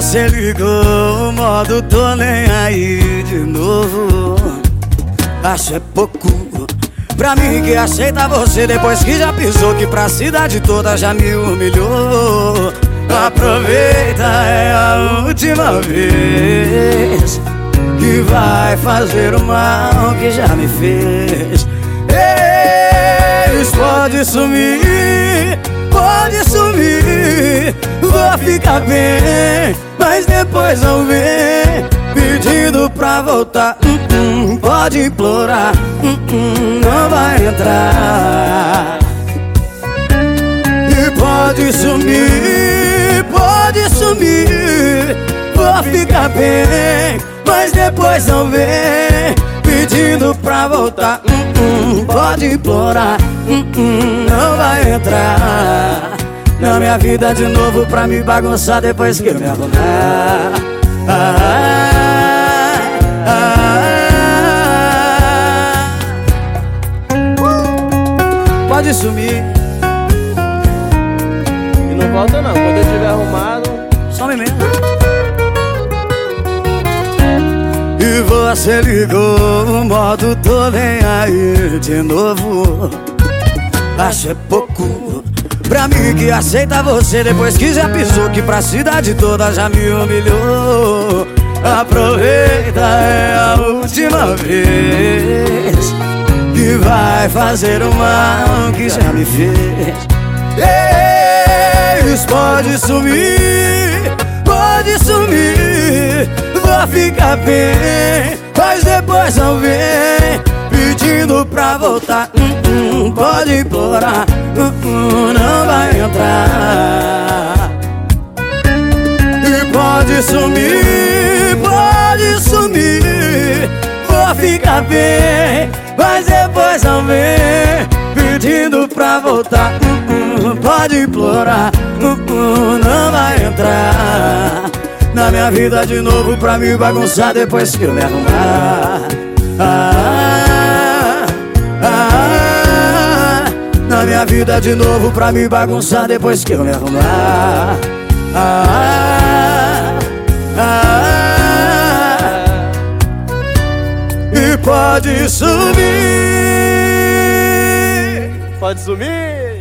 você ligou o modo tô nem aí de novo. Acho é pouco Pra mim que aceita você depois que já pisou Que pra cidade toda já me humilhou. Aproveita, é a última vez Que vai fazer o mal que já me fez. Eles pode sumir, pode sumir Vou ficar bem, mas depois não vem Pedindo pra voltar, uh -uh, pode implorar uh Não vai entrar. E pode sumir, pode sumir Vou ficar bem, mas depois não vem Pedindo pra voltar, pode implorar Não vai entrar minha vida de novo pra me bagunçar depois que eu me arrumar. Ah, ah, ah, Pode sumir. E não volta não, quando eu tiver arrumado. Some mesmo. E você ligou o modo tô vem aí de novo. Acho é pouco Pra mim que aceita você depois que já pisou Que pra cidade toda já me humilhou. Aproveita, é a última vez Que vai fazer o mal que já me fez. Eles pode sumir, pode sumir Vou ficar bem, mas depois não vem Pedindo pra voltar, hum, hum, pode implorar não vai entrar. E pode sumir, pode sumir. Vou ficar bem, mas depois não vem. Pedindo pra voltar, pode implorar. Não vai entrar. Na minha vida de novo pra me bagunçar depois que eu me arrumar. Ah, minha vida de novo pra me bagunçar depois que eu me arrumar. Ah, ah, ah, e pode sumir. Pode sumir.